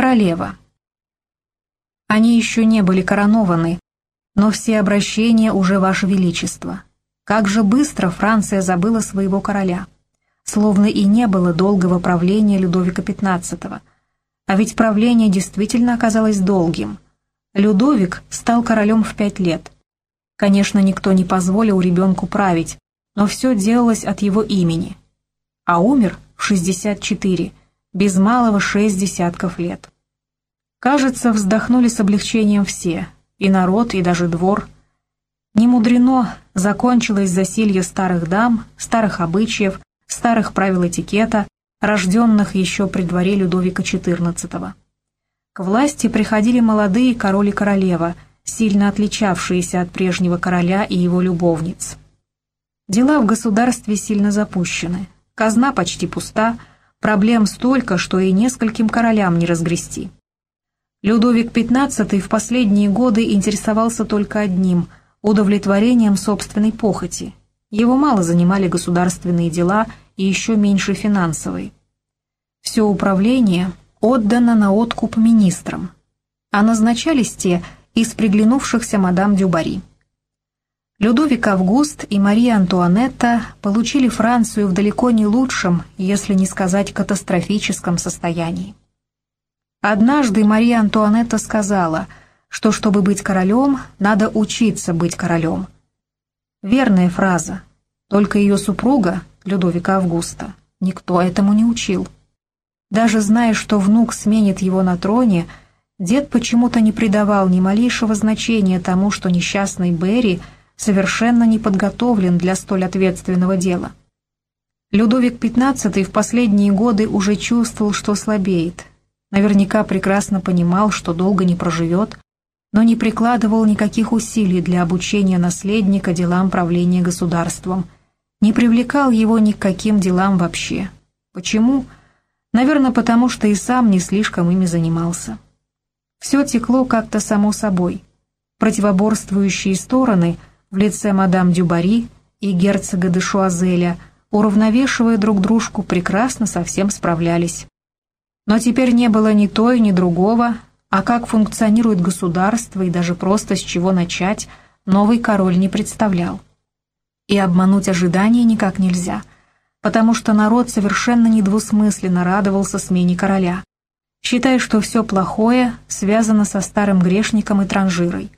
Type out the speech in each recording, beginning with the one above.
Королева. Они еще не были коронованы, но все обращения уже Ваше Величество. Как же быстро Франция забыла своего короля. Словно и не было долгого правления Людовика XV. А ведь правление действительно оказалось долгим. Людовик стал королем в пять лет. Конечно, никто не позволил ребенку править, но все делалось от его имени. А умер в 64, без малого шесть десятков лет. Кажется, вздохнули с облегчением все, и народ, и даже двор. Не мудрено, закончилось засилье старых дам, старых обычаев, старых правил этикета, рожденных еще при дворе Людовика XIV. К власти приходили молодые король и королева, сильно отличавшиеся от прежнего короля и его любовниц. Дела в государстве сильно запущены, казна почти пуста, проблем столько, что и нескольким королям не разгрести. Людовик XV в последние годы интересовался только одним – удовлетворением собственной похоти. Его мало занимали государственные дела и еще меньше финансовые. Все управление отдано на откуп министрам, а назначались те из приглянувшихся мадам Дюбари. Людовик Август и Мария Антуанетта получили Францию в далеко не лучшем, если не сказать катастрофическом состоянии. Однажды Мария Антуанетта сказала, что чтобы быть королем, надо учиться быть королем. Верная фраза, только ее супруга, Людовика Августа, никто этому не учил. Даже зная, что внук сменит его на троне, дед почему-то не придавал ни малейшего значения тому, что несчастный Берри совершенно не подготовлен для столь ответственного дела. Людовик XV в последние годы уже чувствовал, что слабеет, Наверняка прекрасно понимал, что долго не проживет, но не прикладывал никаких усилий для обучения наследника делам правления государством, не привлекал его ни к каким делам вообще. Почему? Наверное, потому что и сам не слишком ими занимался. Все текло как-то само собой. Противоборствующие стороны в лице мадам Дюбари и герцога де Шуазеля, уравновешивая друг дружку, прекрасно со всем справлялись. Но теперь не было ни той, ни другого, а как функционирует государство и даже просто с чего начать, новый король не представлял. И обмануть ожидания никак нельзя, потому что народ совершенно недвусмысленно радовался смене короля, считая, что все плохое связано со старым грешником и транжирой.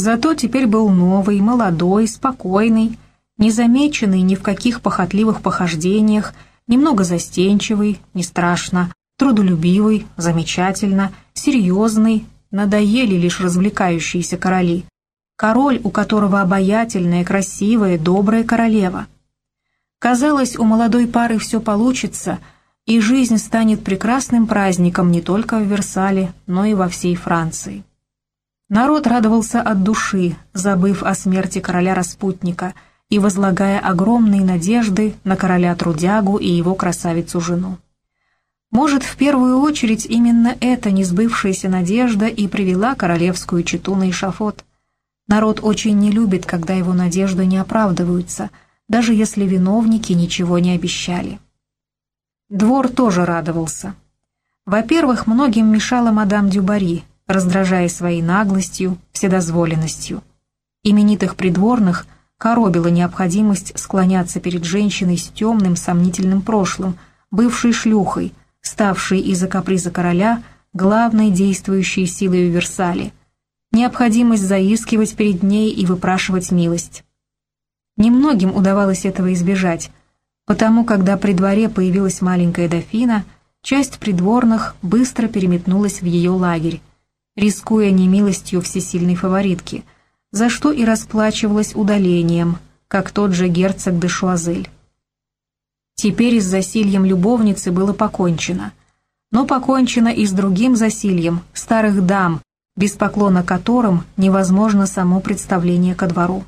Зато теперь был новый, молодой, спокойный, незамеченный ни в каких похотливых похождениях, немного застенчивый, не страшно, трудолюбивый, замечательно, серьезный, надоели лишь развлекающиеся короли. Король, у которого обаятельная, красивая, добрая королева. Казалось, у молодой пары все получится, и жизнь станет прекрасным праздником не только в Версале, но и во всей Франции. Народ радовался от души, забыв о смерти короля-распутника и возлагая огромные надежды на короля-трудягу и его красавицу-жену. Может, в первую очередь именно эта несбывшаяся надежда и привела королевскую чету на эшафот. Народ очень не любит, когда его надежды не оправдываются, даже если виновники ничего не обещали. Двор тоже радовался. Во-первых, многим мешала мадам Дюбари, раздражая своей наглостью, вседозволенностью. Именитых придворных коробила необходимость склоняться перед женщиной с темным сомнительным прошлым, бывшей шлюхой, ставшей из-за каприза короля главной действующей силой в Версале, необходимость заискивать перед ней и выпрашивать милость. Немногим удавалось этого избежать, потому когда при дворе появилась маленькая дофина, часть придворных быстро переметнулась в ее лагерь, рискуя немилостью всесильной фаворитки, за что и расплачивалась удалением, как тот же герцог де Шуазель. Теперь с засильем любовницы было покончено. Но покончено и с другим засильем, старых дам, без поклона которым невозможно само представление ко двору.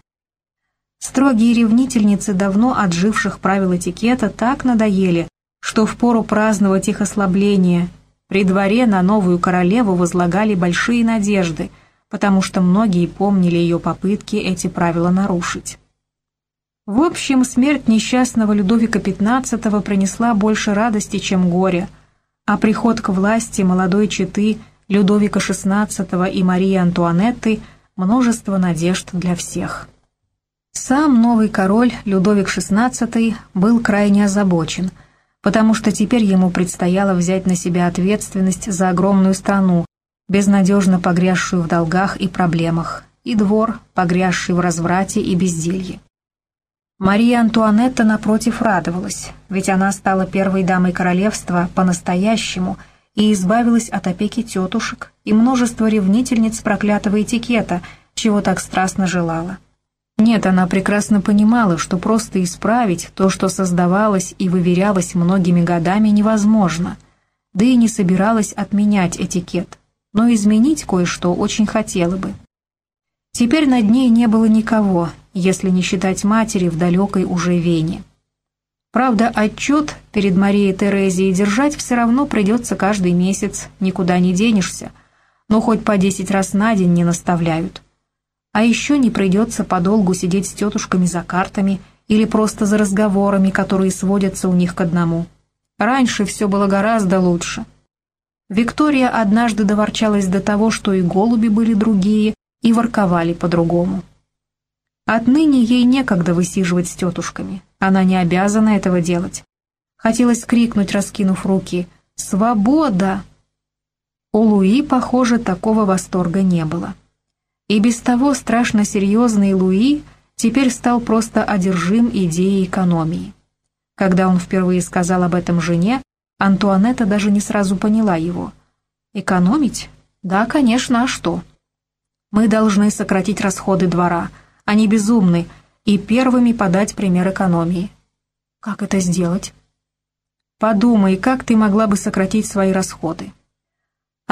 Строгие ревнительницы давно отживших правил этикета так надоели, что в пору праздновать их ослабление при дворе на новую королеву возлагали большие надежды, потому что многие помнили ее попытки эти правила нарушить. В общем, смерть несчастного Людовика XV принесла больше радости, чем горя. а приход к власти молодой четы Людовика XVI и Марии Антуанетты – множество надежд для всех. Сам новый король Людовик XVI был крайне озабочен, потому что теперь ему предстояло взять на себя ответственность за огромную страну, безнадежно погрязшую в долгах и проблемах, и двор, погрязший в разврате и безделье. Мария Антуанетта, напротив, радовалась, ведь она стала первой дамой королевства по-настоящему и избавилась от опеки тетушек и множества ревнительниц проклятого этикета, чего так страстно желала. Нет, она прекрасно понимала, что просто исправить то, что создавалось и выверялось многими годами, невозможно, да и не собиралась отменять этикет, но изменить кое-что очень хотела бы. Теперь над ней не было никого, если не считать матери в далекой уже Вене. Правда, отчет перед Марией Терезией держать все равно придется каждый месяц, никуда не денешься, но хоть по десять раз на день не наставляют. А еще не придется подолгу сидеть с тетушками за картами или просто за разговорами, которые сводятся у них к одному. Раньше все было гораздо лучше. Виктория однажды доворчалась до того, что и голуби были другие, и ворковали по-другому. Отныне ей некогда высиживать с тетушками, она не обязана этого делать. Хотелось крикнуть, раскинув руки «Свобода!». У Луи, похоже, такого восторга не было. И без того страшно серьезный Луи теперь стал просто одержим идеей экономии. Когда он впервые сказал об этом жене, Антуанетта даже не сразу поняла его. «Экономить? Да, конечно, а что?» Мы должны сократить расходы двора. Они безумны, и первыми подать пример экономии. Как это сделать? Подумай, как ты могла бы сократить свои расходы.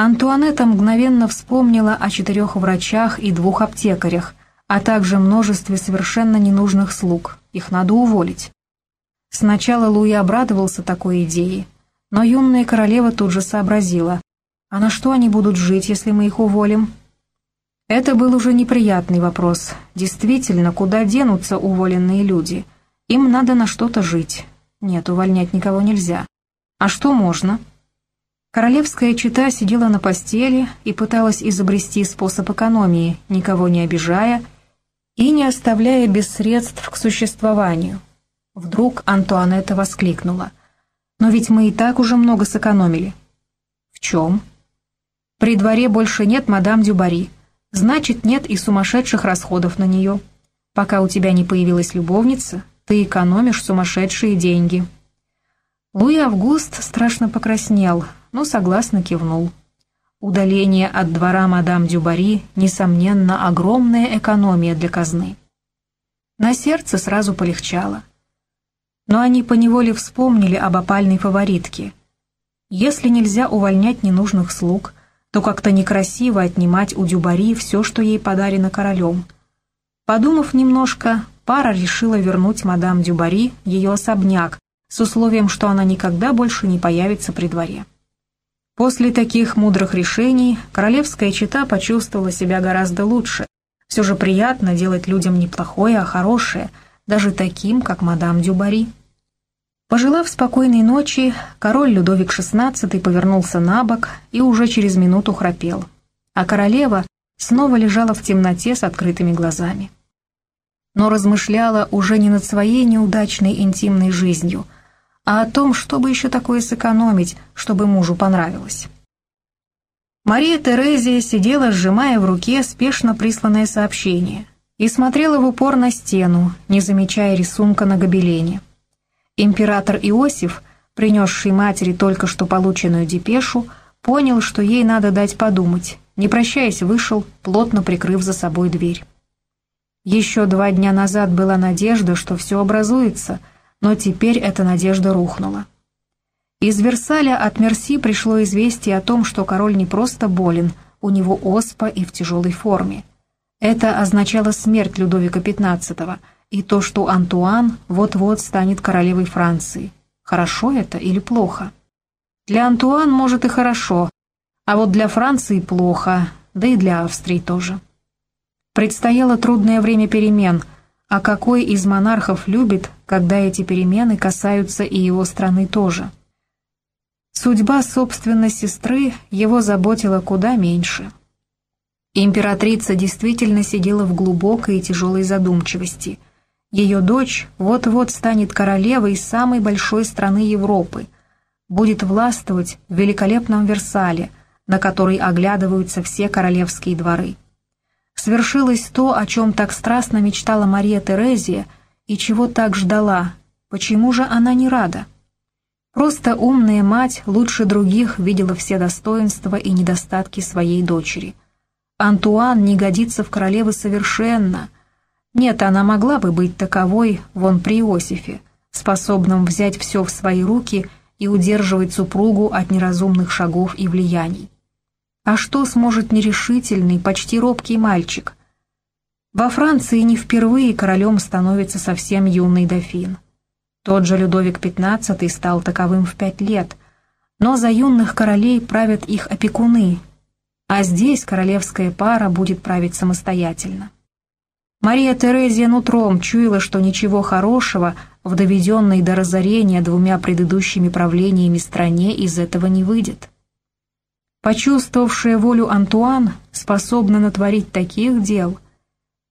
Антуанетта мгновенно вспомнила о четырех врачах и двух аптекарях, а также множестве совершенно ненужных слуг. Их надо уволить. Сначала Луи обрадовался такой идее, но юная королева тут же сообразила, а на что они будут жить, если мы их уволим? Это был уже неприятный вопрос. Действительно, куда денутся уволенные люди? Им надо на что-то жить. Нет, увольнять никого нельзя. А что можно? Королевская чита сидела на постели и пыталась изобрести способ экономии, никого не обижая и не оставляя без средств к существованию. Вдруг Антуанетта воскликнула. «Но ведь мы и так уже много сэкономили». «В чем?» «При дворе больше нет мадам Дюбари. Значит, нет и сумасшедших расходов на нее. Пока у тебя не появилась любовница, ты экономишь сумасшедшие деньги». Луи Август страшно покраснел, но согласно кивнул. Удаление от двора мадам Дюбари, несомненно, огромная экономия для казны. На сердце сразу полегчало. Но они поневоле вспомнили об опальной фаворитке. Если нельзя увольнять ненужных слуг – то как-то некрасиво отнимать у Дюбари все, что ей подарено королем. Подумав немножко, пара решила вернуть мадам Дюбари ее особняк с условием, что она никогда больше не появится при дворе. После таких мудрых решений королевская чета почувствовала себя гораздо лучше. Все же приятно делать людям не плохое, а хорошее, даже таким, как мадам Дюбари. Пожелав спокойной ночи, король Людовик XVI повернулся на бок и уже через минуту храпел, а королева снова лежала в темноте с открытыми глазами. Но размышляла уже не над своей неудачной интимной жизнью, а о том, чтобы еще такое сэкономить, чтобы мужу понравилось. Мария Терезия сидела, сжимая в руке спешно присланное сообщение, и смотрела в упор на стену, не замечая рисунка на гобелене. Император Иосиф, принесший матери только что полученную депешу, понял, что ей надо дать подумать. Не прощаясь, вышел, плотно прикрыв за собой дверь. Еще два дня назад была надежда, что все образуется, но теперь эта надежда рухнула. Из Версаля от Мерси пришло известие о том, что король не просто болен, у него оспа и в тяжелой форме. Это означало смерть Людовика XV – и то, что Антуан вот-вот станет королевой Франции. Хорошо это или плохо? Для Антуан, может, и хорошо, а вот для Франции плохо, да и для Австрии тоже. Предстояло трудное время перемен, а какой из монархов любит, когда эти перемены касаются и его страны тоже? Судьба собственной сестры его заботила куда меньше. Императрица действительно сидела в глубокой и тяжелой задумчивости. Ее дочь вот-вот станет королевой самой большой страны Европы, будет властвовать в великолепном Версале, на который оглядываются все королевские дворы. Свершилось то, о чем так страстно мечтала Мария Терезия и чего так ждала. Почему же она не рада? Просто умная мать лучше других видела все достоинства и недостатки своей дочери. Антуан не годится в королевы совершенно. Нет, она могла бы быть таковой вон при Иосифе, способным взять все в свои руки и удерживать супругу от неразумных шагов и влияний. А что сможет нерешительный, почти робкий мальчик? Во Франции не впервые королем становится совсем юный дофин. Тот же Людовик XV стал таковым в пять лет, но за юных королей правят их опекуны, а здесь королевская пара будет править самостоятельно. Мария Терезия нутром чуяла, что ничего хорошего в доведенной до разорения двумя предыдущими правлениями стране из этого не выйдет. Почувствовавшая волю Антуан способна натворить таких дел,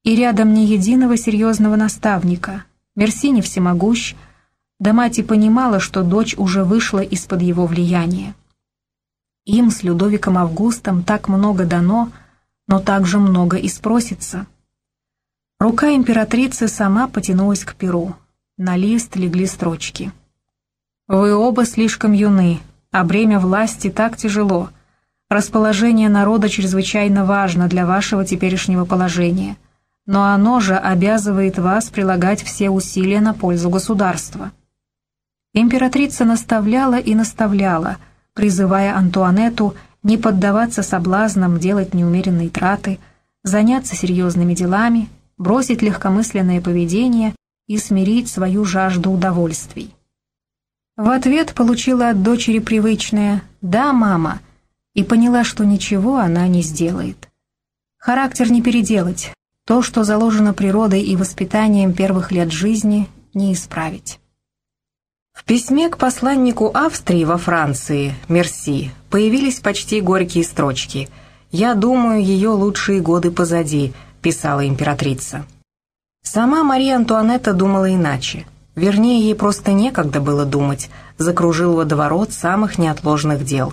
и рядом ни единого серьезного наставника, Мерси не всемогущ, да мать и понимала, что дочь уже вышла из-под его влияния. Им с Людовиком Августом так много дано, но также много и спросится. Рука императрицы сама потянулась к перу. На лист легли строчки. «Вы оба слишком юны, а бремя власти так тяжело», Расположение народа чрезвычайно важно для вашего теперешнего положения, но оно же обязывает вас прилагать все усилия на пользу государства. Императрица наставляла и наставляла, призывая Антуанетту не поддаваться соблазнам делать неумеренные траты, заняться серьезными делами, бросить легкомысленное поведение и смирить свою жажду удовольствий. В ответ получила от дочери привычное «Да, мама», и поняла, что ничего она не сделает. Характер не переделать, то, что заложено природой и воспитанием первых лет жизни, не исправить. В письме к посланнику Австрии во Франции, Мерси, появились почти горькие строчки. «Я думаю, ее лучшие годы позади», — писала императрица. Сама Мария Антуанетта думала иначе. Вернее, ей просто некогда было думать, закружил водоворот самых неотложных дел.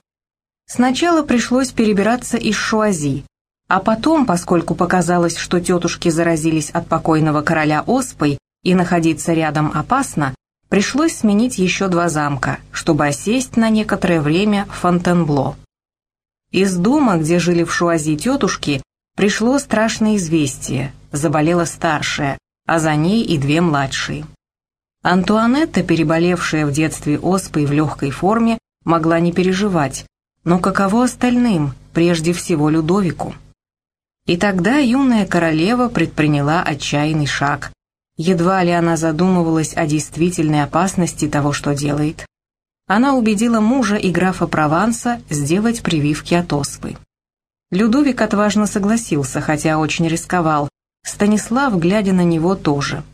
Сначала пришлось перебираться из Шуази, а потом, поскольку показалось, что тетушки заразились от покойного короля оспой и находиться рядом опасно, пришлось сменить еще два замка, чтобы осесть на некоторое время в Фонтенбло. Из дома, где жили в Шуази тетушки, пришло страшное известие, заболела старшая, а за ней и две младшие. Антуанетта, переболевшая в детстве оспой в легкой форме, могла не переживать, но каково остальным, прежде всего Людовику? И тогда юная королева предприняла отчаянный шаг. Едва ли она задумывалась о действительной опасности того, что делает. Она убедила мужа и графа Прованса сделать прививки от оспы. Людовик отважно согласился, хотя очень рисковал. Станислав, глядя на него, тоже.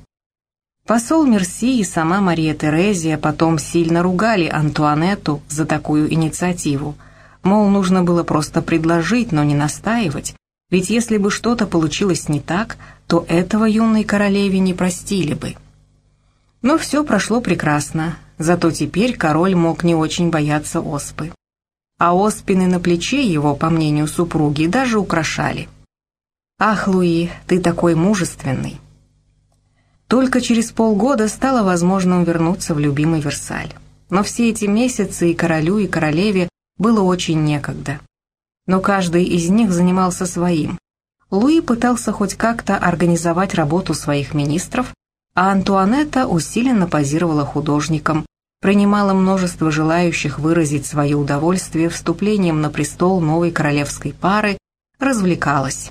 Посол Мерси и сама Мария Терезия потом сильно ругали Антуанетту за такую инициативу – Мол, нужно было просто предложить, но не настаивать, ведь если бы что-то получилось не так, то этого юной королеве не простили бы. Но все прошло прекрасно, зато теперь король мог не очень бояться оспы. А оспины на плече его, по мнению супруги, даже украшали. «Ах, Луи, ты такой мужественный!» Только через полгода стало возможным вернуться в любимый Версаль. Но все эти месяцы и королю, и королеве было очень некогда. Но каждый из них занимался своим. Луи пытался хоть как-то организовать работу своих министров, а Антуанетта усиленно позировала художником, принимала множество желающих выразить свое удовольствие вступлением на престол новой королевской пары, развлекалась.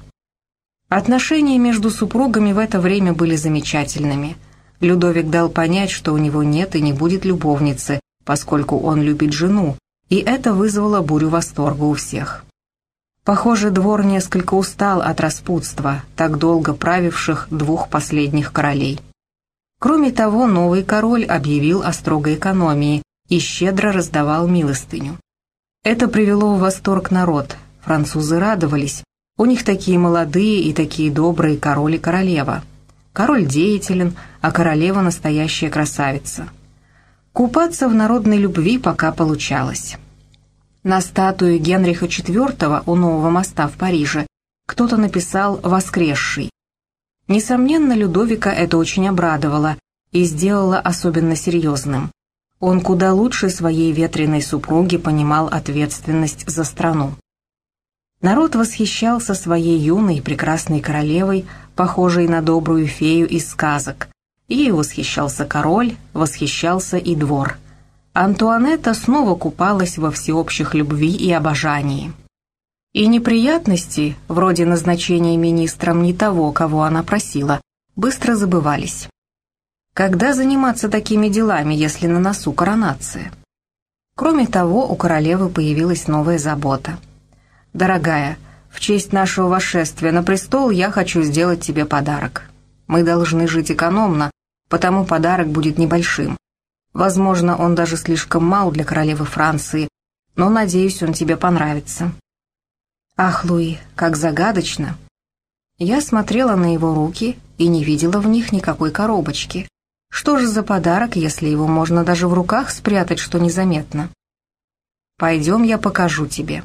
Отношения между супругами в это время были замечательными. Людовик дал понять, что у него нет и не будет любовницы, поскольку он любит жену, и это вызвало бурю восторга у всех. Похоже, двор несколько устал от распутства, так долго правивших двух последних королей. Кроме того, новый король объявил о строгой экономии и щедро раздавал милостыню. Это привело в восторг народ, французы радовались, у них такие молодые и такие добрые король и королева. Король деятелен, а королева настоящая красавица. Купаться в народной любви пока получалось. На статуе Генриха IV у нового моста в Париже кто-то написал «воскресший». Несомненно, Людовика это очень обрадовало и сделало особенно серьезным. Он куда лучше своей ветреной супруги понимал ответственность за страну. Народ восхищался своей юной и прекрасной королевой, похожей на добрую фею из сказок. И восхищался король, восхищался и двор. Антуанетта снова купалась во всеобщих любви и обожании. И неприятности, вроде назначения министром не того, кого она просила, быстро забывались. Когда заниматься такими делами, если на носу коронация? Кроме того, у королевы появилась новая забота. «Дорогая, в честь нашего восшествия на престол я хочу сделать тебе подарок. Мы должны жить экономно, потому подарок будет небольшим. Возможно, он даже слишком мал для королевы Франции, но, надеюсь, он тебе понравится. Ах, Луи, как загадочно! Я смотрела на его руки и не видела в них никакой коробочки. Что же за подарок, если его можно даже в руках спрятать, что незаметно? Пойдем, я покажу тебе.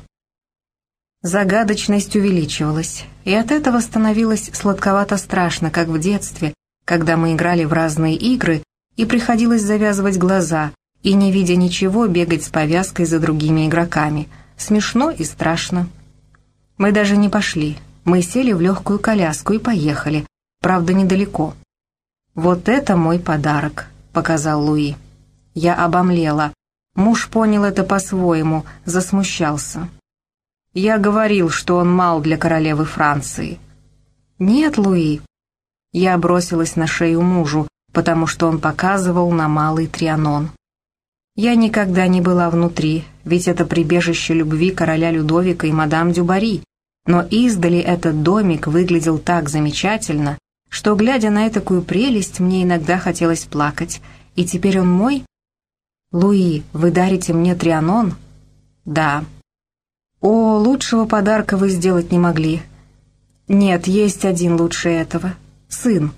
Загадочность увеличивалась, и от этого становилось сладковато страшно, как в детстве, когда мы играли в разные игры, и приходилось завязывать глаза, и, не видя ничего, бегать с повязкой за другими игроками. Смешно и страшно. Мы даже не пошли. Мы сели в легкую коляску и поехали. Правда, недалеко. «Вот это мой подарок», — показал Луи. Я обомлела. Муж понял это по-своему, засмущался. Я говорил, что он мал для королевы Франции. «Нет, Луи». Я бросилась на шею мужу, потому что он показывал на малый Трианон. Я никогда не была внутри, ведь это прибежище любви короля Людовика и мадам Дюбари, но издали этот домик выглядел так замечательно, что, глядя на такую прелесть, мне иногда хотелось плакать. И теперь он мой? «Луи, вы дарите мне Трианон?» «Да». «О, лучшего подарка вы сделать не могли». «Нет, есть один лучше этого. Сын».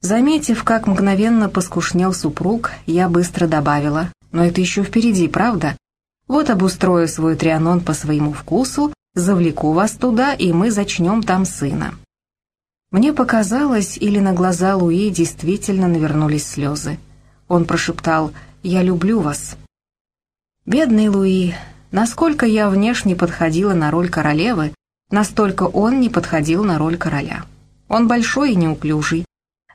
Заметив, как мгновенно поскушнел супруг, я быстро добавила. Но это еще впереди, правда? Вот обустрою свой трианон по своему вкусу, завлеку вас туда, и мы зачнем там сына». Мне показалось, или на глаза Луи действительно навернулись слезы. Он прошептал «Я люблю вас». Бедный Луи, насколько я внешне подходила на роль королевы, настолько он не подходил на роль короля. Он большой и неуклюжий.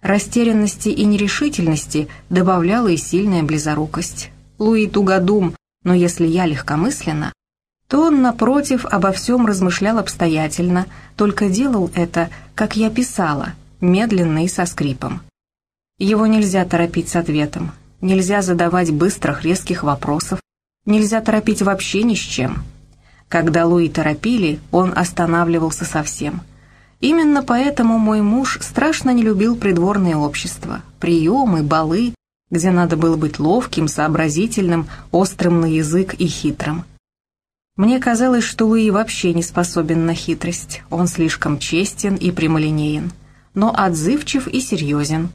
Растерянности и нерешительности добавляла и сильная близорукость. Луи тугодум, но если я легкомысленно, то он, напротив, обо всем размышлял обстоятельно, только делал это, как я писала, медленно и со скрипом. Его нельзя торопить с ответом, нельзя задавать быстрых, резких вопросов, нельзя торопить вообще ни с чем. Когда Луи торопили, он останавливался совсем. Именно поэтому мой муж страшно не любил придворное общество, приемы, балы, где надо было быть ловким, сообразительным, острым на язык и хитрым. Мне казалось, что Луи вообще не способен на хитрость, он слишком честен и прямолинеен, но отзывчив и серьезен.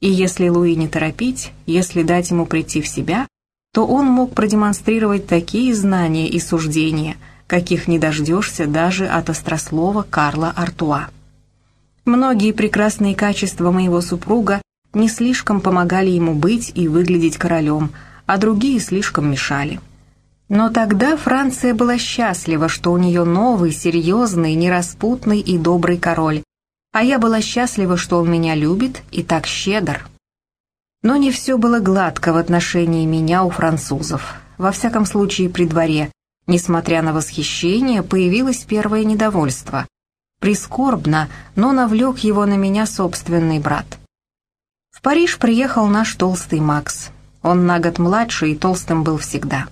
И если Луи не торопить, если дать ему прийти в себя, то он мог продемонстрировать такие знания и суждения, каких не дождешься даже от острослова Карла Артуа. Многие прекрасные качества моего супруга не слишком помогали ему быть и выглядеть королем, а другие слишком мешали. Но тогда Франция была счастлива, что у нее новый, серьезный, нераспутный и добрый король, а я была счастлива, что он меня любит и так щедр. Но не все было гладко в отношении меня у французов. Во всяком случае, при дворе, несмотря на восхищение, появилось первое недовольство. Прискорбно, но навлек его на меня собственный брат. В Париж приехал наш толстый Макс. Он на год младше и толстым был всегда.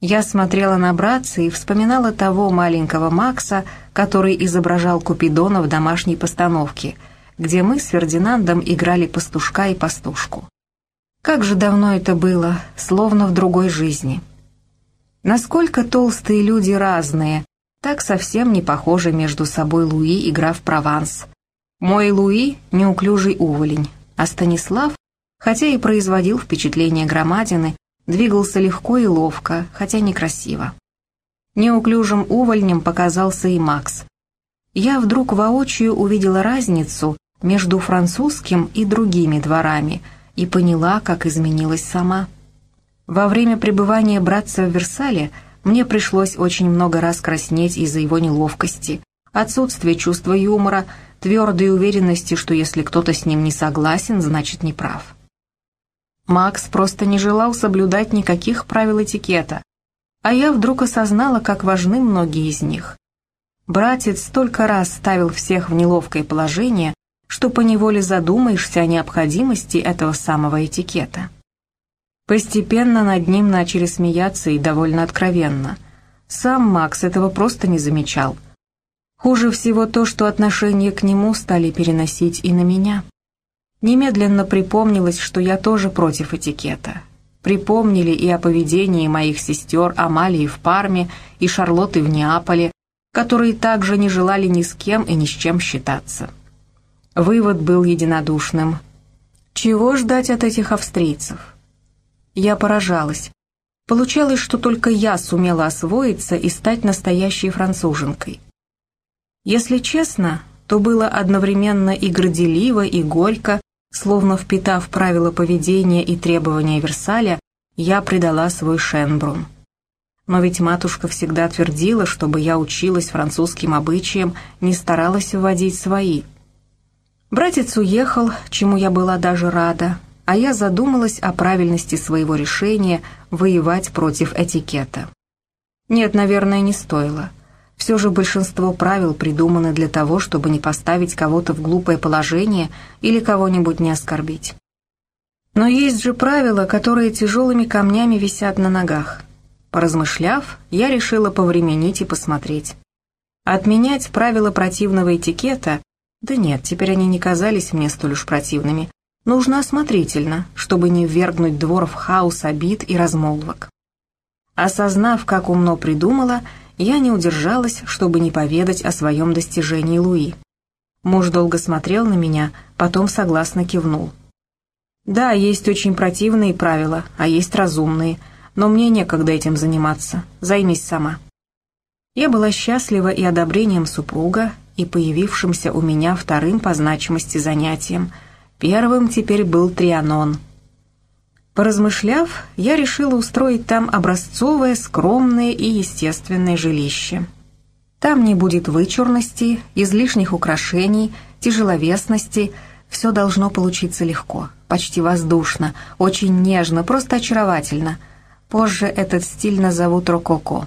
Я смотрела на братца и вспоминала того маленького Макса, который изображал Купидона в домашней постановке, где мы с Фердинандом играли пастушка и пастушку. Как же давно это было, словно в другой жизни. Насколько толстые люди разные, так совсем не похожи между собой Луи и граф Прованс. Мой Луи — неуклюжий уволень, а Станислав, хотя и производил впечатление громадины, двигался легко и ловко, хотя некрасиво. Неуклюжим увольнем показался и Макс. Я вдруг воочию увидела разницу между французским и другими дворами и поняла, как изменилась сама. Во время пребывания братца в Версале мне пришлось очень много раз краснеть из-за его неловкости, отсутствия чувства юмора, твердой уверенности, что если кто-то с ним не согласен, значит не прав. Макс просто не желал соблюдать никаких правил этикета, а я вдруг осознала, как важны многие из них. Братец столько раз ставил всех в неловкое положение, что поневоле задумаешься о необходимости этого самого этикета. Постепенно над ним начали смеяться и довольно откровенно. Сам Макс этого просто не замечал. Хуже всего то, что отношение к нему стали переносить и на меня. Немедленно припомнилось, что я тоже против этикета. Припомнили и о поведении моих сестер Амалии в Парме и Шарлотты в Неаполе, которые также не желали ни с кем и ни с чем считаться. Вывод был единодушным. Чего ждать от этих австрийцев? Я поражалась. Получалось, что только я сумела освоиться и стать настоящей француженкой. Если честно, то было одновременно и горделиво, и горько, словно впитав правила поведения и требования Версаля, я предала свой Шенбрун. Но ведь матушка всегда твердила, чтобы я училась французским обычаям, не старалась вводить свои – Братец уехал, чему я была даже рада, а я задумалась о правильности своего решения воевать против этикета. Нет, наверное, не стоило. Все же большинство правил придуманы для того, чтобы не поставить кого-то в глупое положение или кого-нибудь не оскорбить. Но есть же правила, которые тяжелыми камнями висят на ногах. Поразмышляв, я решила повременить и посмотреть. Отменять правила противного этикета да нет, теперь они не казались мне столь уж противными. Нужно осмотрительно, чтобы не ввергнуть двор в хаос обид и размолвок. Осознав, как умно придумала, я не удержалась, чтобы не поведать о своем достижении Луи. Муж долго смотрел на меня, потом согласно кивнул. «Да, есть очень противные правила, а есть разумные, но мне некогда этим заниматься. Займись сама». Я была счастлива и одобрением супруга, и появившимся у меня вторым по значимости занятием. Первым теперь был трианон. Поразмышляв, я решила устроить там образцовое, скромное и естественное жилище. Там не будет вычурности, излишних украшений, тяжеловесности, все должно получиться легко, почти воздушно, очень нежно, просто очаровательно. Позже этот стиль назовут рококо.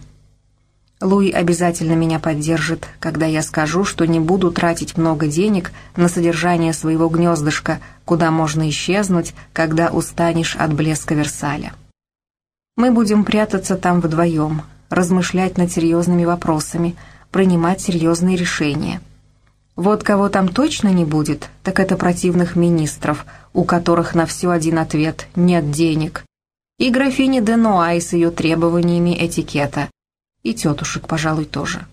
Луи обязательно меня поддержит, когда я скажу, что не буду тратить много денег на содержание своего гнездышка, куда можно исчезнуть, когда устанешь от блеска Версаля. Мы будем прятаться там вдвоем, размышлять над серьезными вопросами, принимать серьезные решения. Вот кого там точно не будет, так это противных министров, у которых на все один ответ «нет денег», и графини Денуай с ее требованиями этикета – и тетушек, пожалуй, тоже.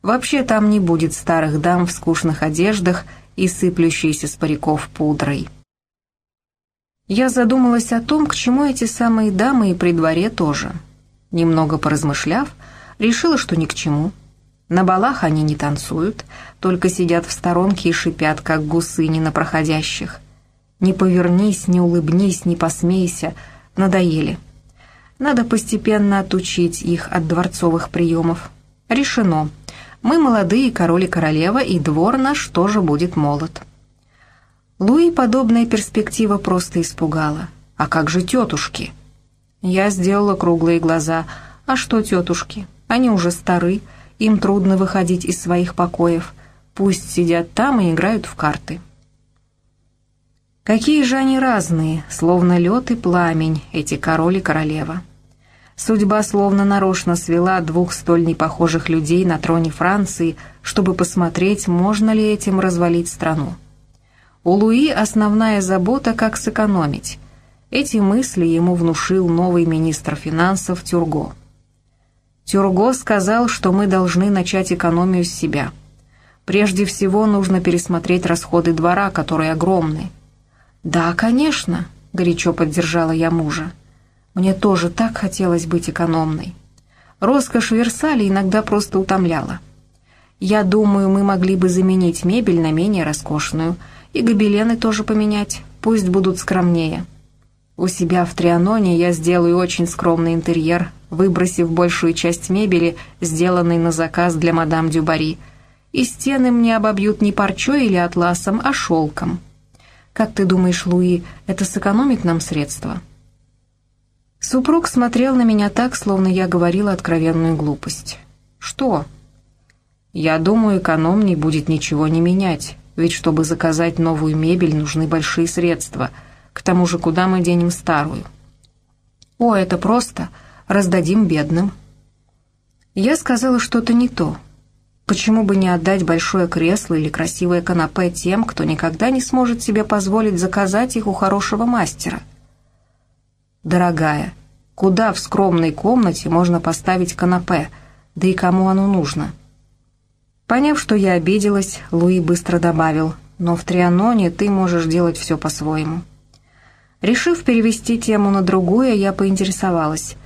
Вообще там не будет старых дам в скучных одеждах и сыплющейся с париков пудрой. Я задумалась о том, к чему эти самые дамы и при дворе тоже. Немного поразмышляв, решила, что ни к чему. На балах они не танцуют, только сидят в сторонке и шипят, как гусыни на проходящих. Не повернись, не улыбнись, не посмейся, надоели. Надо постепенно отучить их от дворцовых приемов. Решено. Мы молодые король и двор наш тоже будет молод. Луи подобная перспектива просто испугала. А как же тетушки? Я сделала круглые глаза. А что тетушки? Они уже стары, им трудно выходить из своих покоев. Пусть сидят там и играют в карты. Какие же они разные, словно лед и пламень, эти король и королева. Судьба словно нарочно свела двух столь непохожих людей на троне Франции, чтобы посмотреть, можно ли этим развалить страну. У Луи основная забота, как сэкономить. Эти мысли ему внушил новый министр финансов Тюрго. Тюрго сказал, что мы должны начать экономию с себя. Прежде всего нужно пересмотреть расходы двора, которые огромны. «Да, конечно», — горячо поддержала я мужа. «Мне тоже так хотелось быть экономной. Роскошь Версаля иногда просто утомляла. Я думаю, мы могли бы заменить мебель на менее роскошную, и гобелены тоже поменять, пусть будут скромнее». У себя в Трианоне я сделаю очень скромный интерьер, выбросив большую часть мебели, сделанной на заказ для мадам Дюбари. И стены мне обобьют не парчой или атласом, а шелком. Как ты думаешь, Луи, это сэкономит нам средства?» Супруг смотрел на меня так, словно я говорила откровенную глупость. «Что?» «Я думаю, экономней будет ничего не менять, ведь чтобы заказать новую мебель, нужны большие средства — к тому же, куда мы денем старую? О, это просто. Раздадим бедным. Я сказала что-то не то. Почему бы не отдать большое кресло или красивое канапе тем, кто никогда не сможет себе позволить заказать их у хорошего мастера? Дорогая, куда в скромной комнате можно поставить канапе, да и кому оно нужно? Поняв, что я обиделась, Луи быстро добавил, но в Трианоне ты можешь делать все по-своему. Решив перевести тему на другую, я поинтересовалась.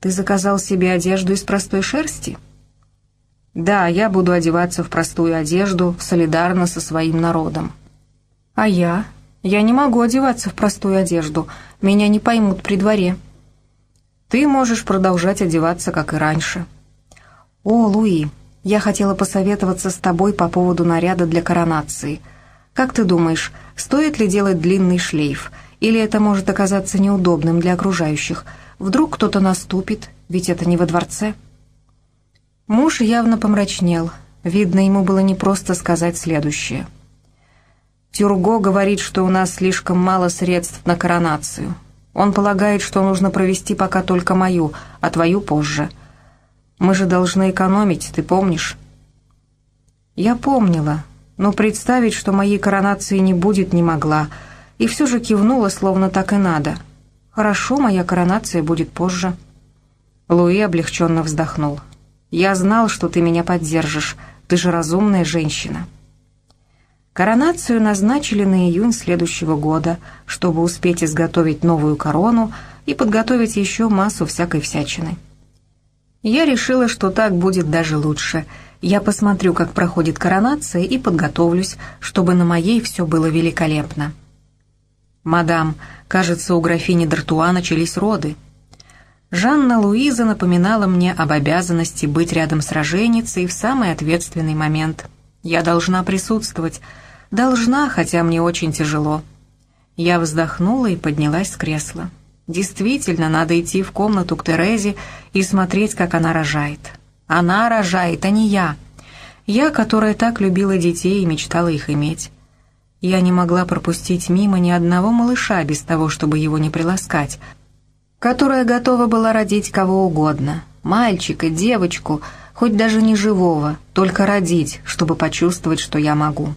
«Ты заказал себе одежду из простой шерсти?» «Да, я буду одеваться в простую одежду, солидарно со своим народом». «А я? Я не могу одеваться в простую одежду. Меня не поймут при дворе». «Ты можешь продолжать одеваться, как и раньше». «О, Луи, я хотела посоветоваться с тобой по поводу наряда для коронации. Как ты думаешь, стоит ли делать длинный шлейф?» Или это может оказаться неудобным для окружающих? Вдруг кто-то наступит, ведь это не во дворце. Муж явно помрачнел. Видно, ему было непросто сказать следующее. Тюрго говорит, что у нас слишком мало средств на коронацию. Он полагает, что нужно провести пока только мою, а твою позже. Мы же должны экономить, ты помнишь? Я помнила, но представить, что моей коронации не будет, не могла — и все же кивнула, словно так и надо. «Хорошо, моя коронация будет позже». Луи облегченно вздохнул. «Я знал, что ты меня поддержишь. Ты же разумная женщина». Коронацию назначили на июнь следующего года, чтобы успеть изготовить новую корону и подготовить еще массу всякой всячины. Я решила, что так будет даже лучше. Я посмотрю, как проходит коронация, и подготовлюсь, чтобы на моей все было великолепно. «Мадам, кажется, у графини Д'Артуа начались роды». Жанна Луиза напоминала мне об обязанности быть рядом с роженицей в самый ответственный момент. Я должна присутствовать. Должна, хотя мне очень тяжело. Я вздохнула и поднялась с кресла. Действительно, надо идти в комнату к Терезе и смотреть, как она рожает. Она рожает, а не я. Я, которая так любила детей и мечтала их иметь. Я не могла пропустить мимо ни одного малыша без того, чтобы его не приласкать, которая готова была родить кого угодно, мальчика, девочку, хоть даже не живого, только родить, чтобы почувствовать, что я могу.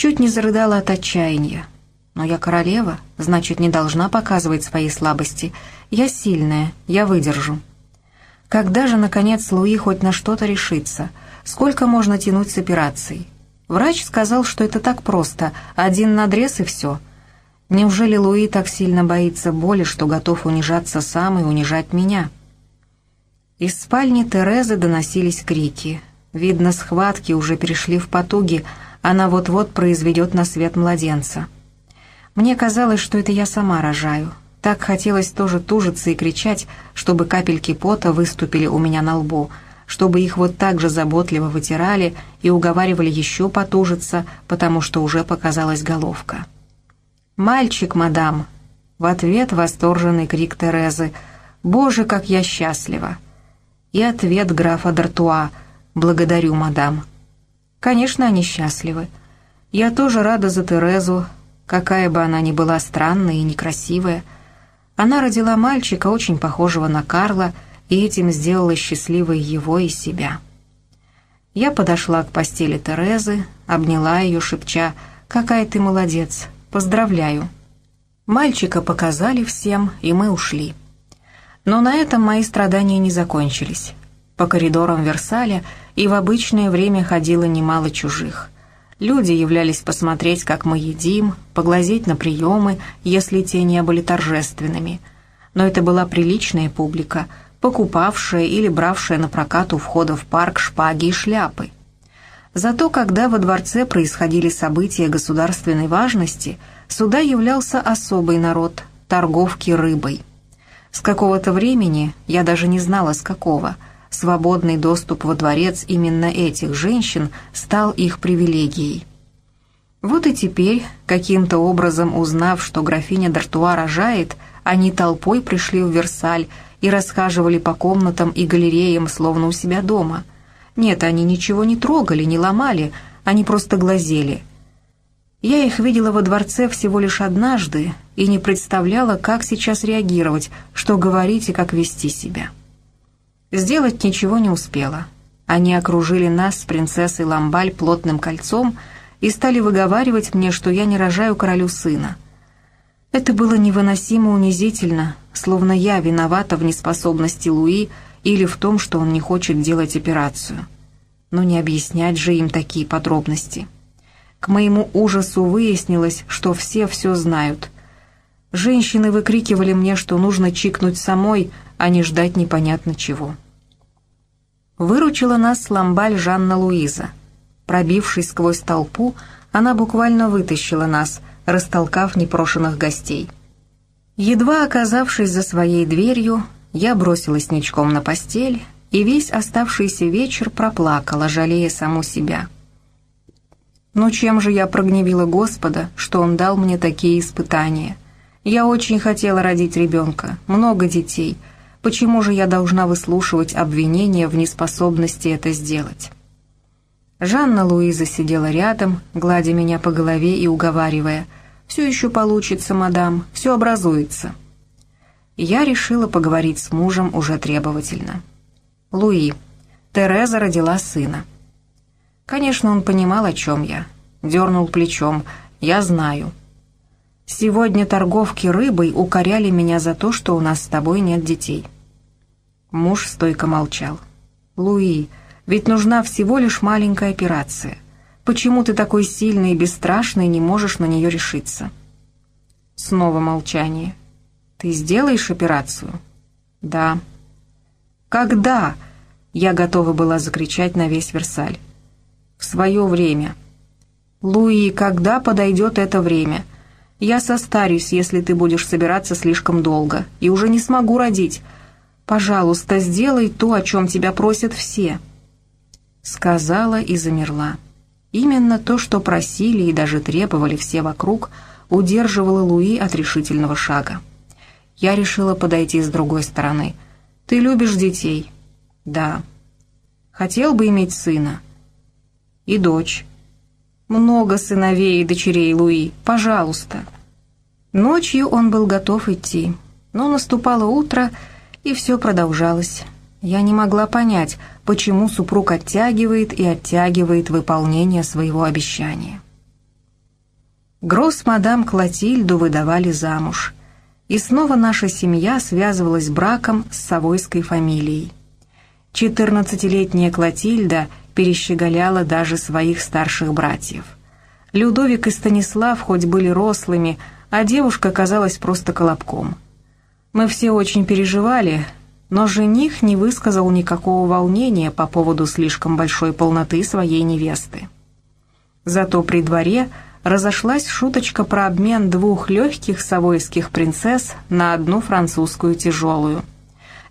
Чуть не зарыдала от отчаяния. Но я королева, значит, не должна показывать свои слабости. Я сильная, я выдержу. Когда же, наконец, Луи хоть на что-то решится? Сколько можно тянуть с операцией? Врач сказал, что это так просто, один надрез и все. Неужели Луи так сильно боится боли, что готов унижаться сам и унижать меня? Из спальни Терезы доносились крики. Видно, схватки уже перешли в потуги, она вот-вот произведет на свет младенца. Мне казалось, что это я сама рожаю. Так хотелось тоже тужиться и кричать, чтобы капельки пота выступили у меня на лбу — чтобы их вот так же заботливо вытирали и уговаривали еще потужиться, потому что уже показалась головка. «Мальчик, мадам!» В ответ восторженный крик Терезы «Боже, как я счастлива!» И ответ графа Д'Артуа «Благодарю, мадам!» Конечно, они счастливы. Я тоже рада за Терезу, какая бы она ни была странная и некрасивая. Она родила мальчика, очень похожего на Карла, и этим сделала счастливой его и себя. Я подошла к постели Терезы, обняла ее, шепча «Какая ты молодец! Поздравляю!» Мальчика показали всем, и мы ушли. Но на этом мои страдания не закончились. По коридорам Версаля и в обычное время ходило немало чужих. Люди являлись посмотреть, как мы едим, поглазеть на приемы, если те не были торжественными. Но это была приличная публика, покупавшая или бравшая на прокат у входа в парк шпаги и шляпы. Зато когда во дворце происходили события государственной важности, сюда являлся особый народ – торговки рыбой. С какого-то времени, я даже не знала с какого, свободный доступ во дворец именно этих женщин стал их привилегией. Вот и теперь, каким-то образом узнав, что графиня Д'Артуа рожает, они толпой пришли в Версаль и расхаживали по комнатам и галереям, словно у себя дома. Нет, они ничего не трогали, не ломали, они просто глазели. Я их видела во дворце всего лишь однажды и не представляла, как сейчас реагировать, что говорить и как вести себя. Сделать ничего не успела. Они окружили нас с принцессой Ламбаль плотным кольцом и стали выговаривать мне, что я не рожаю королю сына. Это было невыносимо унизительно, словно я виновата в неспособности Луи или в том, что он не хочет делать операцию. Но не объяснять же им такие подробности. К моему ужасу выяснилось, что все все знают. Женщины выкрикивали мне, что нужно чикнуть самой, а не ждать непонятно чего. Выручила нас ламбаль Жанна Луиза. Пробившись сквозь толпу, она буквально вытащила нас – растолкав непрошенных гостей. Едва оказавшись за своей дверью, я бросилась ничком на постель и весь оставшийся вечер проплакала, жалея саму себя. Но чем же я прогневила Господа, что Он дал мне такие испытания? Я очень хотела родить ребенка, много детей. Почему же я должна выслушивать обвинения в неспособности это сделать? Жанна Луиза сидела рядом, гладя меня по голове и уговаривая – «Все еще получится, мадам, все образуется». Я решила поговорить с мужем уже требовательно. «Луи, Тереза родила сына». Конечно, он понимал, о чем я. Дернул плечом. «Я знаю». «Сегодня торговки рыбой укоряли меня за то, что у нас с тобой нет детей». Муж стойко молчал. «Луи, ведь нужна всего лишь маленькая операция. Почему ты такой сильный и бесстрашный не можешь на нее решиться?» Снова молчание. «Ты сделаешь операцию?» «Да». «Когда?» Я готова была закричать на весь Версаль. «В свое время». «Луи, когда подойдет это время? Я состарюсь, если ты будешь собираться слишком долго, и уже не смогу родить. Пожалуйста, сделай то, о чем тебя просят все». Сказала и замерла. Именно то, что просили и даже требовали все вокруг, удерживало Луи от решительного шага. Я решила подойти с другой стороны. «Ты любишь детей?» «Да». «Хотел бы иметь сына?» «И дочь». «Много сыновей и дочерей, Луи, пожалуйста». Ночью он был готов идти, но наступало утро, и все продолжалось. Я не могла понять, почему супруг оттягивает и оттягивает выполнение своего обещания. Гросс-мадам Клотильду выдавали замуж, и снова наша семья связывалась браком с Савойской фамилией. Четырнадцатилетняя Клотильда перещеголяла даже своих старших братьев. Людовик и Станислав хоть были рослыми, а девушка казалась просто колобком. Мы все очень переживали, но жених не высказал никакого волнения по поводу слишком большой полноты своей невесты. Зато при дворе разошлась шуточка про обмен двух легких савойских принцесс на одну французскую тяжелую.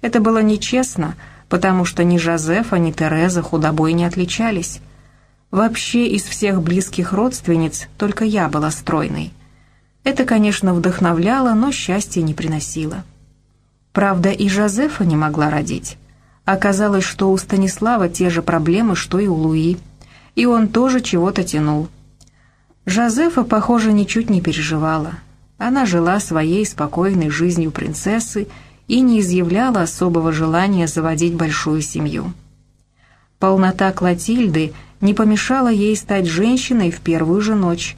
Это было нечестно, потому что ни Жозефа, ни Тереза худобой не отличались. Вообще из всех близких родственниц только я была стройной. Это, конечно, вдохновляло, но счастья не приносило. Правда, и Жозефа не могла родить. Оказалось, что у Станислава те же проблемы, что и у Луи, и он тоже чего-то тянул. Жозефа, похоже, ничуть не переживала. Она жила своей спокойной жизнью принцессы и не изъявляла особого желания заводить большую семью. Полнота Клотильды не помешала ей стать женщиной в первую же ночь.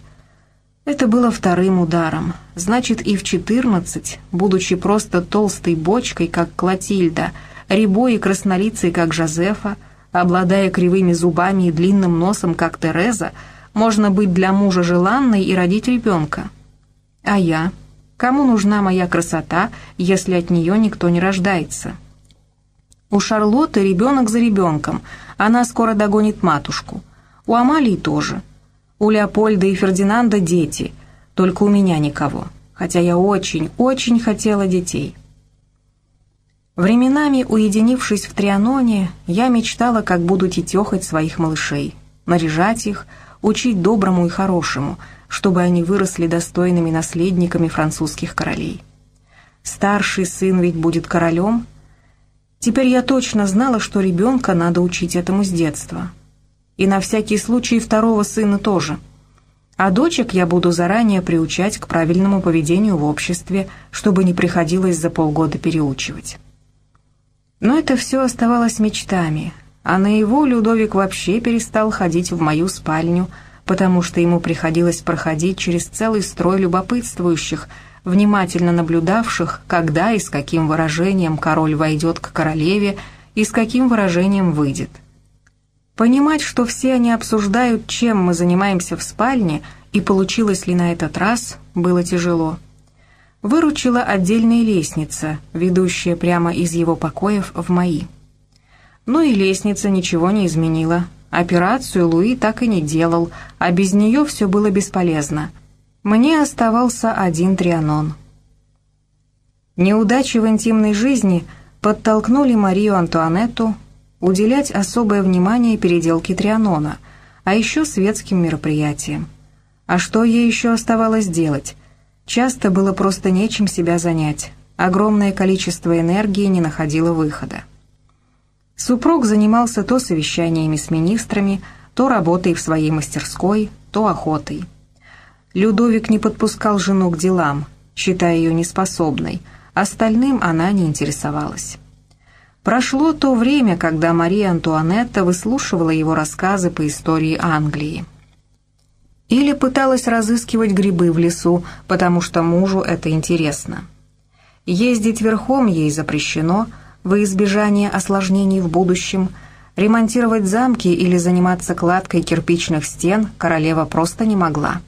Это было вторым ударом. Значит, и в четырнадцать, будучи просто толстой бочкой, как Клотильда, рябой и краснолицей, как Жозефа, обладая кривыми зубами и длинным носом, как Тереза, можно быть для мужа желанной и родить ребенка. А я? Кому нужна моя красота, если от нее никто не рождается? У Шарлотты ребенок за ребенком, она скоро догонит матушку. У Амалии тоже. У Леопольда и Фердинанда дети, только у меня никого, хотя я очень, очень хотела детей. Временами, уединившись в Трианоне, я мечтала, как буду тетехать своих малышей, наряжать их, учить доброму и хорошему, чтобы они выросли достойными наследниками французских королей. Старший сын ведь будет королем. Теперь я точно знала, что ребенка надо учить этому с детства и на всякий случай второго сына тоже. А дочек я буду заранее приучать к правильному поведению в обществе, чтобы не приходилось за полгода переучивать. Но это все оставалось мечтами, а на его Людовик вообще перестал ходить в мою спальню, потому что ему приходилось проходить через целый строй любопытствующих, внимательно наблюдавших, когда и с каким выражением король войдет к королеве и с каким выражением выйдет. Понимать, что все они обсуждают, чем мы занимаемся в спальне, и получилось ли на этот раз, было тяжело. Выручила отдельная лестница, ведущая прямо из его покоев в мои. Ну и лестница ничего не изменила. Операцию Луи так и не делал, а без нее все было бесполезно. Мне оставался один трианон. Неудачи в интимной жизни подтолкнули Марию Антуанетту уделять особое внимание переделке Трианона, а еще светским мероприятиям. А что ей еще оставалось делать? Часто было просто нечем себя занять. Огромное количество энергии не находило выхода. Супруг занимался то совещаниями с министрами, то работой в своей мастерской, то охотой. Людовик не подпускал жену к делам, считая ее неспособной, остальным она не интересовалась. Прошло то время, когда Мария Антуанетта выслушивала его рассказы по истории Англии. Или пыталась разыскивать грибы в лесу, потому что мужу это интересно. Ездить верхом ей запрещено, во избежание осложнений в будущем, ремонтировать замки или заниматься кладкой кирпичных стен королева просто не могла.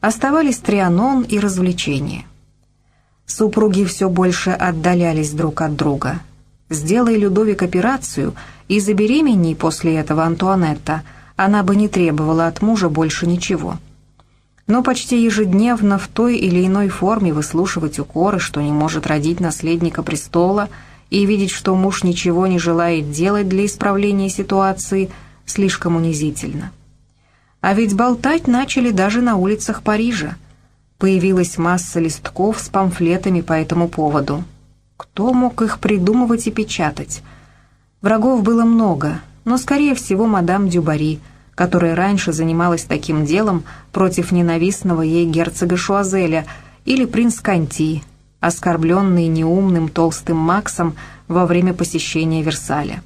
Оставались трианон и развлечения. Супруги все больше отдалялись друг от друга – Сделай Людовик операцию и забеременей после этого Антуанетта, она бы не требовала от мужа больше ничего. Но почти ежедневно в той или иной форме выслушивать укоры, что не может родить наследника престола, и видеть, что муж ничего не желает делать для исправления ситуации, слишком унизительно. А ведь болтать начали даже на улицах Парижа. Появилась масса листков с памфлетами по этому поводу. Кто мог их придумывать и печатать? Врагов было много, но, скорее всего, мадам Дюбари, которая раньше занималась таким делом против ненавистного ей герцога Шуазеля, или принц Канти, оскорбленный неумным толстым Максом во время посещения Версаля.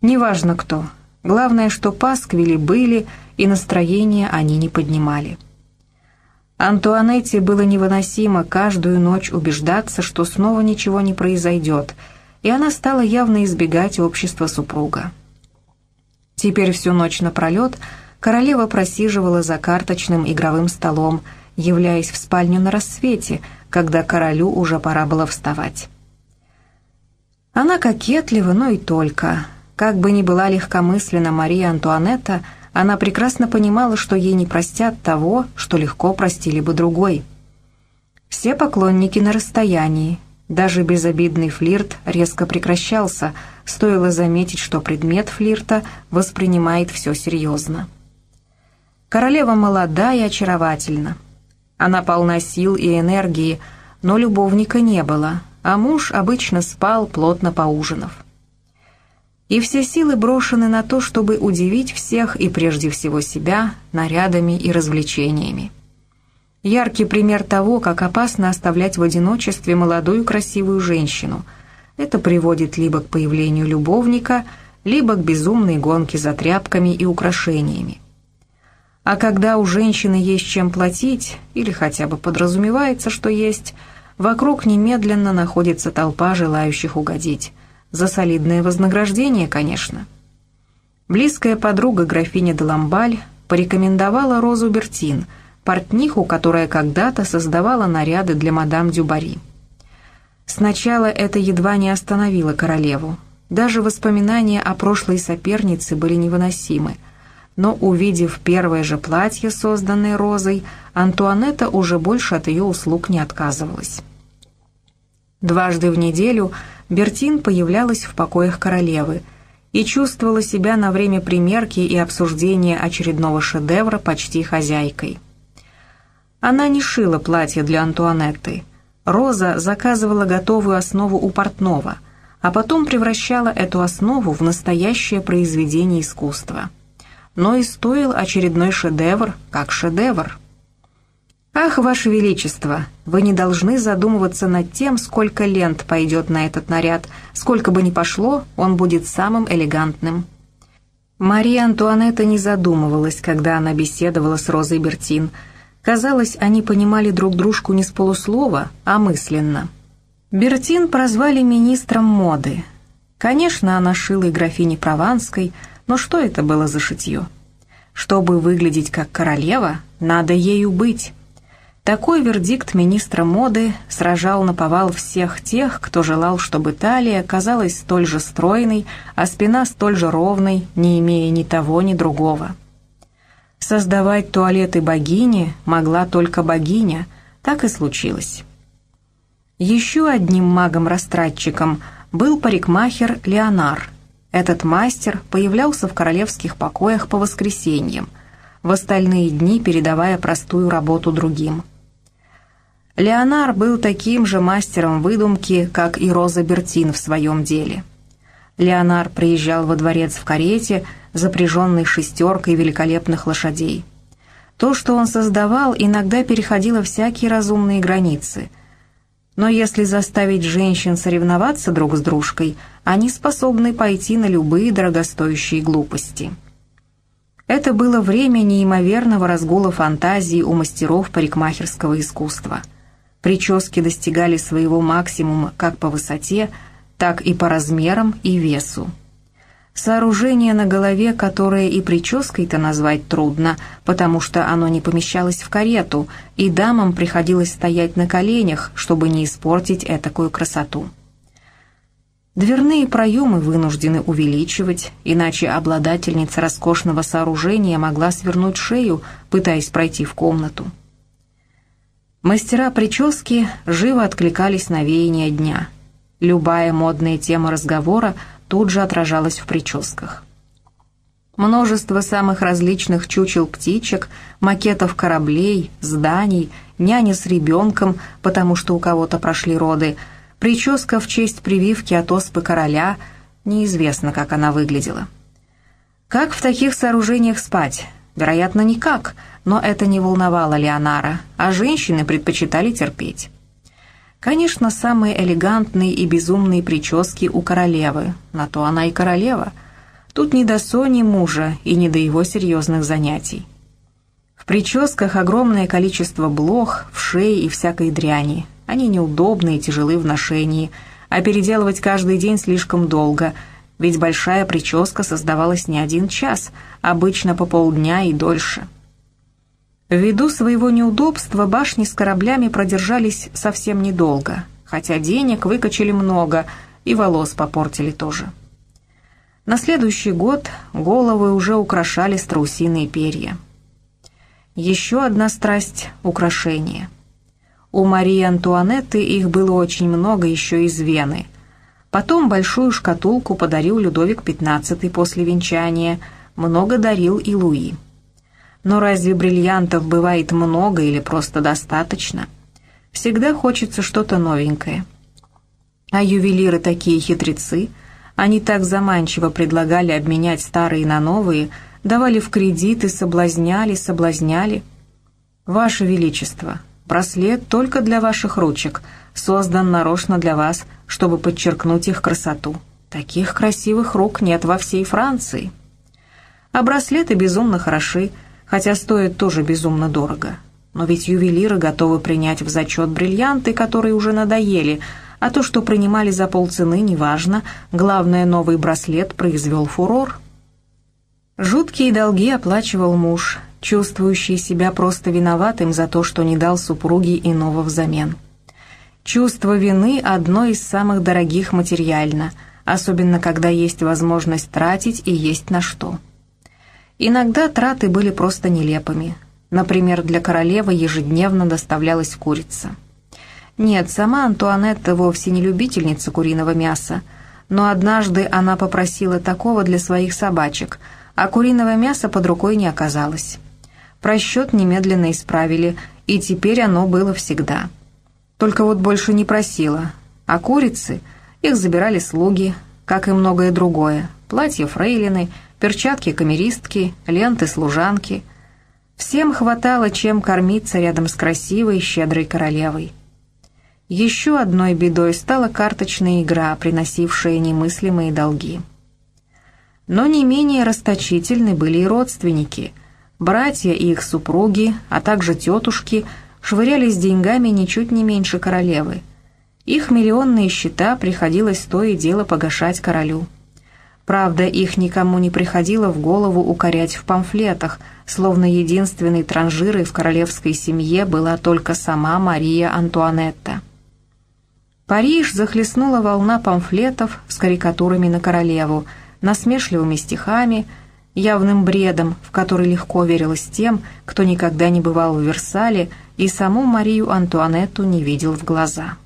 Неважно кто, главное, что пасквили были, и настроение они не поднимали. Антуанетте было невыносимо каждую ночь убеждаться, что снова ничего не произойдет, и она стала явно избегать общества супруга. Теперь всю ночь напролет королева просиживала за карточным игровым столом, являясь в спальню на рассвете, когда королю уже пора было вставать. Она кокетлива, но и только. Как бы ни была легкомысленна Мария Антуанетта, она прекрасно понимала, что ей не простят того, что легко простили бы другой. Все поклонники на расстоянии. Даже безобидный флирт резко прекращался, стоило заметить, что предмет флирта воспринимает все серьезно. Королева молода и очаровательна. Она полна сил и энергии, но любовника не было, а муж обычно спал, плотно поужинав и все силы брошены на то, чтобы удивить всех и прежде всего себя нарядами и развлечениями. Яркий пример того, как опасно оставлять в одиночестве молодую красивую женщину. Это приводит либо к появлению любовника, либо к безумной гонке за тряпками и украшениями. А когда у женщины есть чем платить, или хотя бы подразумевается, что есть, вокруг немедленно находится толпа желающих угодить. За солидное вознаграждение, конечно. Близкая подруга графиня де Ламбаль порекомендовала Розу Бертин, портниху, которая когда-то создавала наряды для мадам Дюбари. Сначала это едва не остановило королеву. Даже воспоминания о прошлой сопернице были невыносимы. Но увидев первое же платье, созданное Розой, Антуанетта уже больше от ее услуг не отказывалась. Дважды в неделю Бертин появлялась в покоях королевы – и чувствовала себя на время примерки и обсуждения очередного шедевра почти хозяйкой. Она не шила платье для Антуанетты. Роза заказывала готовую основу у портного, а потом превращала эту основу в настоящее произведение искусства. Но и стоил очередной шедевр как шедевр – «Ах, Ваше Величество, вы не должны задумываться над тем, сколько лент пойдет на этот наряд. Сколько бы ни пошло, он будет самым элегантным». Мария Антуанетта не задумывалась, когда она беседовала с Розой Бертин. Казалось, они понимали друг дружку не с полуслова, а мысленно. Бертин прозвали министром моды. Конечно, она шила и графине Прованской, но что это было за шитье? Чтобы выглядеть как королева, надо ею быть. Такой вердикт министра моды сражал на повал всех тех, кто желал, чтобы талия казалась столь же стройной, а спина столь же ровной, не имея ни того, ни другого. Создавать туалеты богини могла только богиня, так и случилось. Еще одним магом-растратчиком был парикмахер Леонар. Этот мастер появлялся в королевских покоях по воскресеньям, в остальные дни передавая простую работу другим – Леонар был таким же мастером выдумки, как и Роза Бертин в своем деле. Леонар приезжал во дворец в карете, запряженной шестеркой великолепных лошадей. То, что он создавал, иногда переходило всякие разумные границы. Но если заставить женщин соревноваться друг с дружкой, они способны пойти на любые дорогостоящие глупости. Это было время неимоверного разгула фантазии у мастеров парикмахерского искусства – Прически достигали своего максимума как по высоте, так и по размерам и весу. Сооружение на голове, которое и прической-то назвать трудно, потому что оно не помещалось в карету, и дамам приходилось стоять на коленях, чтобы не испортить этакую красоту. Дверные проемы вынуждены увеличивать, иначе обладательница роскошного сооружения могла свернуть шею, пытаясь пройти в комнату. Мастера прически живо откликались на веяние дня. Любая модная тема разговора тут же отражалась в прическах. Множество самых различных чучел птичек, макетов кораблей, зданий, няни с ребенком, потому что у кого-то прошли роды, прическа в честь прививки от оспы короля, неизвестно, как она выглядела. Как в таких сооружениях спать? Вероятно, никак — но это не волновало Леонара, а женщины предпочитали терпеть. Конечно, самые элегантные и безумные прически у королевы, на то она и королева. Тут не до Сони мужа и не до его серьезных занятий. В прическах огромное количество блох, вшей и всякой дряни. Они неудобны и тяжелы в ношении, а переделывать каждый день слишком долго, ведь большая прическа создавалась не один час, обычно по полдня и дольше. Ввиду своего неудобства башни с кораблями продержались совсем недолго, хотя денег выкачали много и волос попортили тоже. На следующий год головы уже украшали страусиные перья. Еще одна страсть — украшения. У Марии Антуанетты их было очень много еще из Вены. Потом большую шкатулку подарил Людовик XV после венчания, много дарил и Луи. Но разве бриллиантов бывает много или просто достаточно? Всегда хочется что-то новенькое. А ювелиры такие хитрецы, они так заманчиво предлагали обменять старые на новые, давали в кредиты, соблазняли, соблазняли. Ваше Величество, браслет только для ваших ручек, создан нарочно для вас, чтобы подчеркнуть их красоту. Таких красивых рук нет во всей Франции. А браслеты безумно хороши, хотя стоит тоже безумно дорого. Но ведь ювелиры готовы принять в зачет бриллианты, которые уже надоели, а то, что принимали за полцены, неважно, главное, новый браслет произвел фурор. Жуткие долги оплачивал муж, чувствующий себя просто виноватым за то, что не дал супруге иного взамен. Чувство вины – одно из самых дорогих материально, особенно когда есть возможность тратить и есть на что. Иногда траты были просто нелепыми. Например, для королевы ежедневно доставлялась курица. Нет, сама Антуанетта вовсе не любительница куриного мяса, но однажды она попросила такого для своих собачек, а куриного мяса под рукой не оказалось. Просчет немедленно исправили, и теперь оно было всегда – только вот больше не просила. А курицы, их забирали слуги, как и многое другое. Платья фрейлины, перчатки камеристки, ленты служанки. Всем хватало чем кормиться рядом с красивой, щедрой королевой. Еще одной бедой стала карточная игра, приносившая немыслимые долги. Но не менее расточительны были и родственники. Братья и их супруги, а также тетушки – швырялись деньгами ничуть не меньше королевы. Их миллионные счета приходилось то и дело погашать королю. Правда, их никому не приходило в голову укорять в памфлетах, словно единственной транжирой в королевской семье была только сама Мария Антуанетта. Париж захлестнула волна памфлетов с карикатурами на королеву, насмешливыми стихами, явным бредом, в который легко верилось тем, кто никогда не бывал в Версале и саму Марию Антуанетту не видел в глаза.